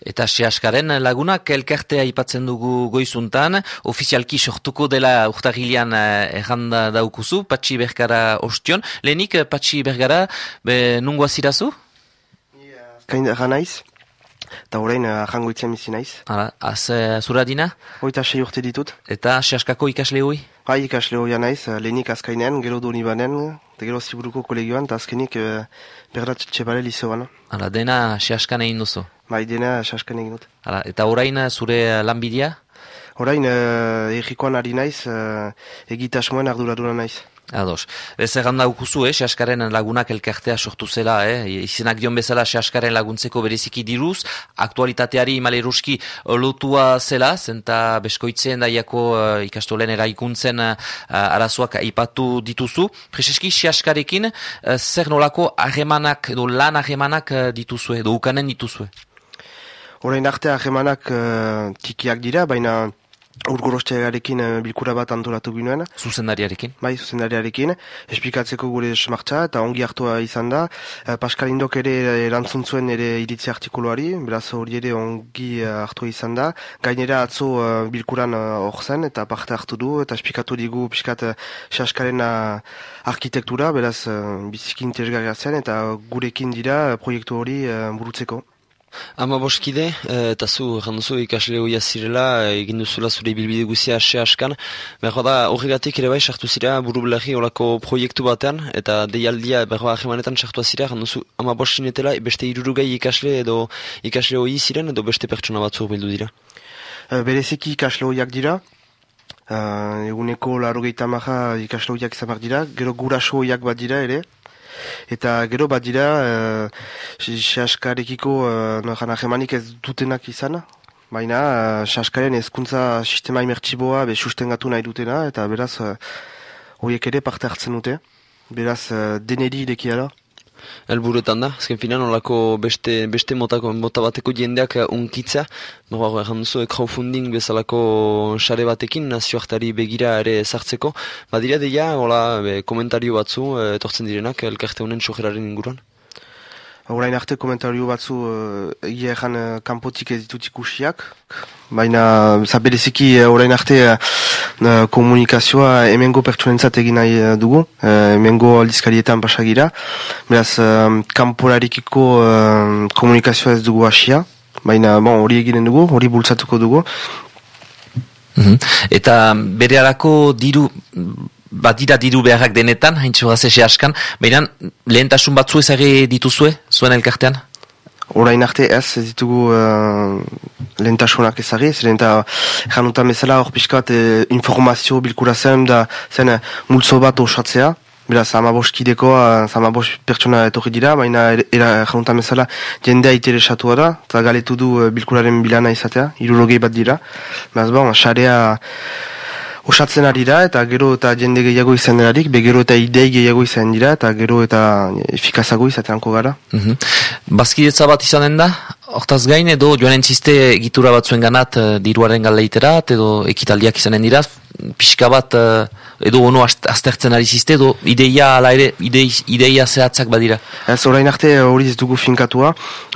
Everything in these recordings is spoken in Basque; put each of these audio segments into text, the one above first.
Eta sehaskaren lagunak elkartea aipatzen dugu goizuntan, ofizialki sortuko dela urtagilean eh, erranda daukuzu, Patxi Bergara ostion. Lehenik, eh, Patxi Bergara, be, nungoa zirazu? Kain da eta horrein uh, jango itzen bizi naiz. Hala, az uh, zura dina? Hoita sei urte ditut. Eta sehaskako ikasle hui? Bai, ikasle hoia naiz, uh, lehenik azkainean, gero doni banen, eta gero ziburuko kolegioan, eta azkenik uh, berdat txepare lizoan. Hala, dena sehaskan egin duzu? Bai, dena sehaskan egin dut. Hala, eta orain zure lanbidea? Orain, uh, egikoan ari naiz, uh, egitasmoen arduradura naiz. Ados. Ez egan daukuzu, eh, Seaskaren lagunak elkartea sortu zela, eh? izenak dion bezala Seaskaren laguntzeko bereziki diruz, aktualitateari maleruski lotua zela, zenta beskoitzen daiako uh, ikastolen eraikuntzen uh, arazoak aipatu dituzu. Prezeski Seaskarekin, uh, zer nolako arremanak, edo lan arremanak uh, dituzue, edo ukanen dituzue? Horain arte arremanak uh, tikiak dira, baina Urgorostearekin uh, bilkura bat antolatu ginoen. Zuzendariarekin? Bai, zuzendariarekin. Esplikatzeko gure esmartza eta ongi hartua izan da. Uh, Pascal Indok ere erantzun zuen ere iritzi artikuluari, beraz hori ere ongi hartua izan da. Gainera atzo bilkuran hor zen eta parte hartu du eta esplikatu digu piskat uh, saskaren arkitektura, beraz biziki interesgarria zen eta gurekin dira proiektu hori burutzeko. Ama boskide, eh, eta zu, janduzu ikasle hoia zirela, eh, egin duzula zure bilbide guzia ase askan. Berro da, horregatik ere bai, sartu zira, buru belagi olako proiektu batean, eta deialdia, berro ahemanetan sartu zira, janduzu, ama boskinetela, beste irurugai ikasle edo ikasle hoi ziren, edo beste pertsona batzu bildu dira? Uh, bereziki ikasle hoiak dira, eguneko laro gehieta maha ikasle hoiak izan dira, gero guraso hoiak bat dira ere, Eta gero bat dira, e, xaskarekiko e, ez dutenak izan, baina e, xaskaren ezkuntza sistema imertxiboa be sustengatu nahi dutena, eta beraz, horiek ere parte hartzen dute, beraz, deneri idekiala helburuetan da, azken finan, olako beste, beste motako, mota bateko jendeak unkitza, nago, egin duzu, crowdfunding bezalako sare batekin, nazioartari begira ere zartzeko, badira deia, hola, komentario batzu, etortzen direnak, elkarte honen sojeraren inguruan? Horain arte komentario batzu uh, egia ezan uh, kanpotik ez ditut ikusiak, baina zabereziki uh, arte uh, komunikazioa emengo pertsonentzat egin nahi uh, dugu, uh, emengo aldizkarietan pasagira, beraz uh, kanpolarikiko uh, komunikazioa ez dugu hasia, baina bon, hori eginen dugu, hori bultzatuko dugu. Mm Eta bere harako diru badira diru beharrak denetan, haintzu gazese askan, baina lehentasun batzu ezagri dituzue, zuen elkartean? Horain arte ez, ditugu uh, lehentasunak ezagri, zer lehenta janutan bezala hor pixkat eh, informazio bilkura zen, da zen uh, multzo bat osatzea, Beraz, amabos kideko, amabos pertsona etorri dira, baina era jauntan bezala jendea interesatua da, eta galetu du bilkuraren bilana izatea, irurogei bat dira. Beraz, bon, xarea osatzen ari da, eta gero eta jende gehiago izan delarik, begero eta idei gehiago izan dira, eta gero eta efikazago izateanko gara. Mm -hmm. Bazkidetza bat izanen da, hortaz gain, edo joan entziste egitura batzuen ganat uh, diruaren galeiterat, edo ekitaldiak izanen dira, pixka bat, uh, edo ono aztertzen ari ziste, edo ideia, ala ere, idei, ideia zehatzak badira? Ez, orain arte hori ez dugu finkatua,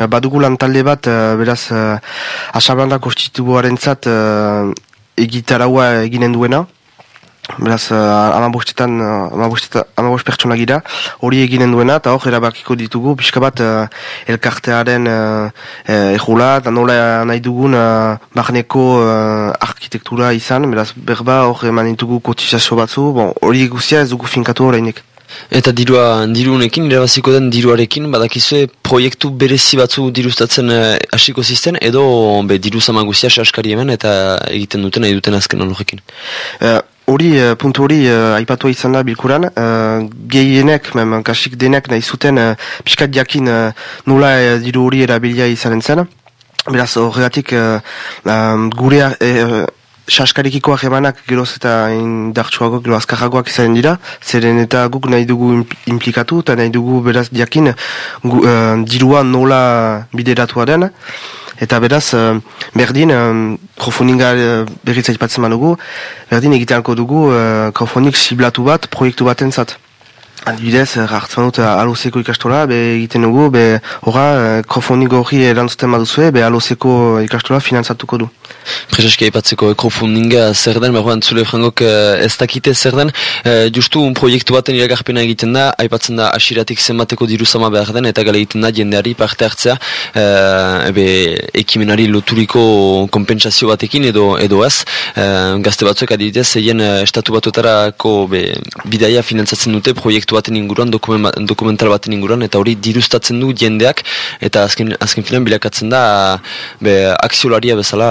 badugu lan talde bat, beraz, uh, asablanda konstituaren zat, egitaraua eginen duena, beraz, uh, amabostetan, uh, amabost pertsona gira, hori eginen duena, eta hor, erabakiko ditugu, pixka bat, uh, elkartearen uh, ejula, eta nola nahi dugun, uh, barneko uh, arkitektura izan, beraz, berba, hor, eman ditugu kotizazio batzu, bon, hori guztia ez dugu finkatu horreinik. Eta dirua, dirunekin, irabaziko den diruarekin, badakizue proiektu berezi batzu dirustatzen eh, hasiko e, zisten, edo be, diru zamaguzia saskari hemen eta egiten duten, nahi duten azken horrekin? Uh, hori, uh, puntu hori, uh, aipatua izan da bilkuran, uh, gehienek, mem, kasik denek nahi zuten, uh, piskat jakin uh, nula uh, diru hori erabilia izanen zen, Beraz, horregatik, uh, um, gure Saskarikiko ahemanak geroz eta indartsuago, gero azkarragoak izan dira, zeren eta guk nahi dugu implikatu eta nahi dugu beraz diakin gu, uh, dirua nola bideratua den. Eta beraz, uh, berdin, uh, krofoninga uh, berriz aipatzen manugu, berdin egiteanko dugu uh, krofonik siblatu bat proiektu bat entzat. Adibidez, hartzen dut alozeko ikastola, be egiten dugu, be horra, krofoniko hori erantzuten baduzue, be alozeko ikastola finantzatuko du. Prezeski aipatzeko crowdfundinga zer den, behar zule frangok ez dakite zer den, justu un proiektu baten iragarpena egiten da, aipatzen da asiratik zenbateko diru zama behar den, eta gale egiten da jendeari parte hartzea, ebe ekimenari loturiko kompensazio batekin edo edo ez, gazte batzuek adibidez, zeien estatu batuetarako bidaia finantzatzen dute proiektu baten inguruan, dokumental baten inguruan, eta hori dirustatzen du jendeak, eta azken, azken filan bilakatzen da be, akziolaria bezala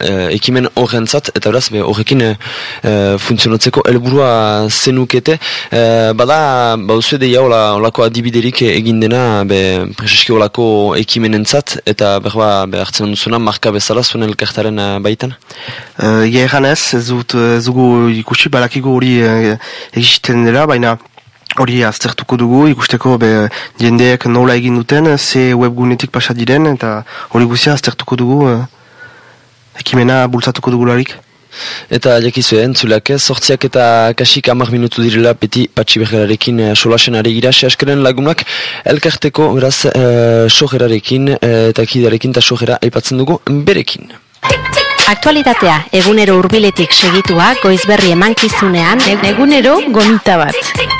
e, ekimen horrentzat, eta beraz, be, horrekin e, funtzionatzeko helburua zenukete, e, bada, bauzue deia hola, adibiderik egin dena, be, preseski holako ekimenentzat, eta berba, be, hartzen duzuna, marka bezala zuen elkartaren baitan? Uh, Iegan ez, ez dut, ez dugu ikusi, balakigu hori egiten dela, baina hori aztertuko dugu, ikusteko be, jendeek nola egin duten, ze webgunetik pasat diren, eta hori guzia aztertuko dugu, eh, ekimena bultzatuko dugularik. Eta jakizu entzuleak ez, sortziak eta kasik amak minutu direla peti patxi bergerarekin e, solasen ari gira, askaren lagunak elkarteko beraz e, sojerarekin e, eta kidarekin eta sojera aipatzen dugu berekin. Aktualitatea egunero hurbiletik segitua goizberri emankizunean egunero gomita bat.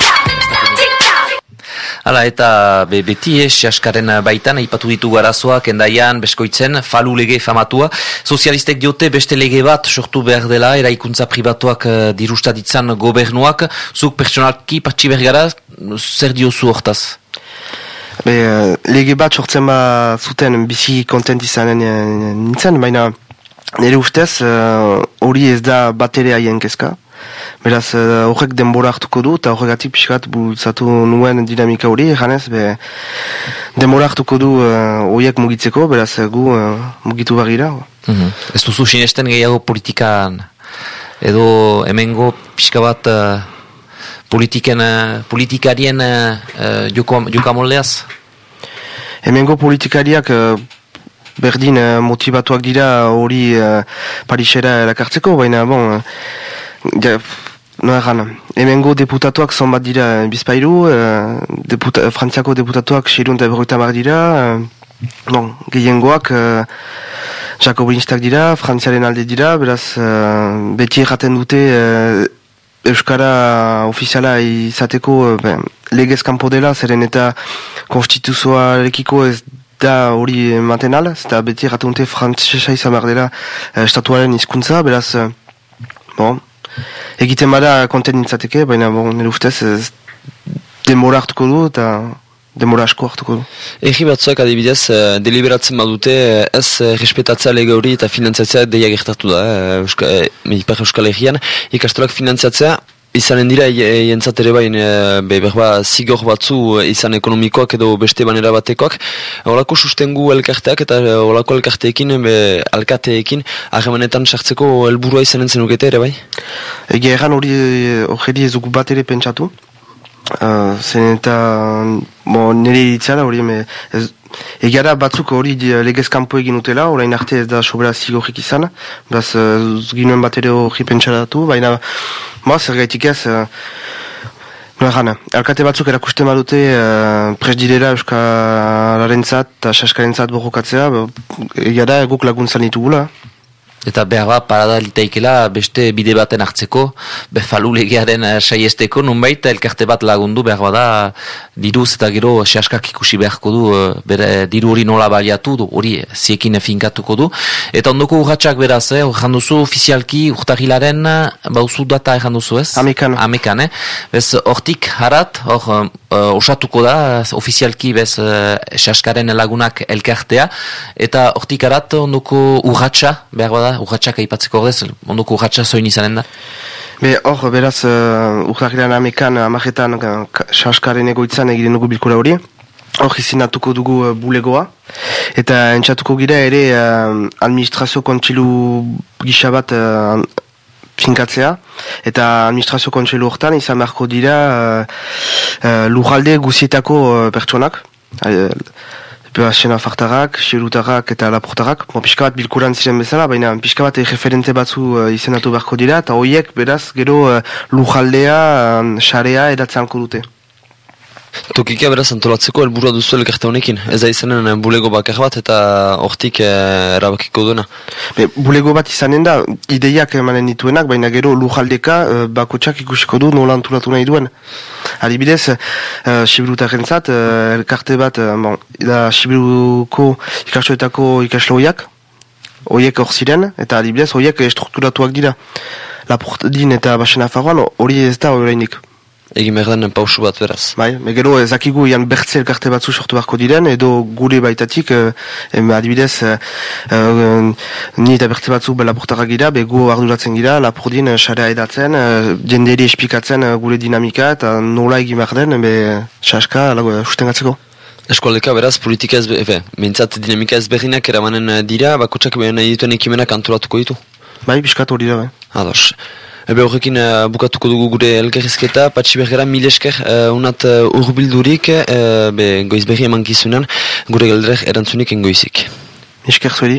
Hala, eta be, beti es, jaskaren baitan, ipatu ditu garazoak, endaian, beskoitzen, falu lege famatua. Sozialistek diote beste lege bat, sortu behar dela, eraikuntza pribatuak uh, dirustaditzan gobernuak. Zuk personalki patxi bergara, zer diozu hortaz? Be, uh, lege bat sortzen ba zuten bizi kontent izanen uh, nintzen, baina nire ustez hori ez da batere haien kezka. Beraz, uh, horrek denbora hartuko du, eta horregatik pixkat bultzatu nuen dinamika hori, janez, be, denbora hartuko du uh, horiek mugitzeko, beraz, gu uh, mugitu bagira. Mm Ez duzu sinesten gehiago politikan, edo hemengo pixka bat uh, politiken, uh, politikarien uh, jokamoldeaz? Hemengo politikariak berdin uh, motivatuak dira hori uh, Parisera erakartzeko, baina, bon, Ja, no erran, hemengo deputatuak zon bat dira bizpairu, uh, deputa, frantziako deputatuak xerun eta berroita mar dira, uh, bon, gehiengoak uh, jakobinistak dira, frantziaren alde dira, beraz, uh, beti erraten dute uh, Euskara ofiziala izateko uh, legez kanpo dela, zeren eta konstituzioa lekiko ez da hori mantenal, eta beti erraten dute frantzesa izan behar dela uh, estatuaren izkuntza, beraz, uh, bon, egiten bada konten nintzateke, baina bon, nire ustez ez demora hartuko du eta demora asko hartuko du. Egi batzuak adibidez, uh, deliberatzen badute ez uh, respetatzea lege hori eta finantziatzea deia gertatu da, uh, Euska, uh, Euskal Herrian, ikastolak finantziatzea izanen dira jentzat ere bain e, berba zigor batzu e, izan ekonomikoak edo beste banera batekoak holako sustengu elkarteak eta e, holako elkarteekin be, alkateekin ahemanetan sartzeko helburua izanen zenukete ere bai? Ege erran hori hori ez bat ere pentsatu uh, zen eta nire ditzara hori ez, Egiara batzuk hori legez kanpo egin utela, orain arte ez da sobera zigorrik izan, beraz ginuen bat ere hori pentsaratu, baina Ba, zer gaitik ez, uh, alkate batzuk erakusten badute uh, pres direla Euskararen zat eta Saskaren zat borrokatzea, egia da guk laguntzan ditugula. Eta behar bat parada liteikela beste bide baten hartzeko, befalu legearen uh, saiesteko, nunbait elkarte bat lagundu behar bada diruz eta gero sehaskak ikusi beharko du, uh, bere diru hori nola baliatu du, hori ziekin finkatuko du. Eta ondoko urratxak beraz, eh, duzu ofizialki urtahilaren bauzu data duzu ez? Amekan. Amekan, eh? Bez, hortik harat, hor, osatuko da, ofizialki bez uh, sehaskaren lagunak elkartea, eta hortik harat ondoko urratxa behar bada, urratxak aipatzeko ordez, ondoko urratxa zoin izanen da? Be, hor, beraz, uh, urtahilean amekan, amaretan, saskaren egoitzan egiten dugu bilkura hori. Hor izinatuko dugu uh, bulegoa. Eta entzatuko gira ere uh, administrazio kontsilu gisa bat uh, finkatzea. Eta administrazio kontsilu hortan izan beharko dira uh, uh, lujalde guzietako uh, pertsonak. Asena fartarak, xerutarak eta laportarak, bon, pixka bat bilkuran ziren bezala, baina pixka bat referente batzu uh, izenatu beharko dira, eta horiek beraz gero uh, lujaldea, um, xarea edatzen dute. Tokika beraz antolatzeko helburua duzu elkarte honekin. Ez da izanen eh, bulego bakar bat eta hortik eh, erabakiko duena. Be, bulego bat izanen da, ideiak emanen dituenak, baina gero lujaldeka uh, bakotsak ikusiko du nola antolatu nahi duen. Adibidez, uh, Sibirutak entzat, uh, elkarte bat, uh, bon, da Sibiruko ikastoetako ikasloiak, hoiek hor ziren, eta adibidez, hoiek strukturatuak dira. Laportadin eta Basen Afaruan hori ez da horreinik. Egin behar den pausu bat beraz. Bai, megero ezakigu ian bertze elkarte batzu sortu beharko diren, edo gure baitatik, eh, em, adibidez, eh, eh, ni eta bertze batzu be laportarrak gira, be arduratzen gira, lapordin sarea edatzen, eh, jenderi espikatzen gure dinamika, eta nola egin behar den, be, saska, lago, sustengatzeko. Eskualdeka beraz politika ez, efe, mintzat dinamika ezberdinak eramanen eh, dira, bakotsak behar nahi dituen ekimenak antolatuko ditu. Bai, biskat hori da, bai. Ados. Ebe horrekin uh, bukatuko dugu gure elgerrizketa, patxi bergera mil esker uh, unat uh, urbildurik, uh, be goizberri eman gizunan, gure geldrek erantzunik engoizik. Esker zuedi.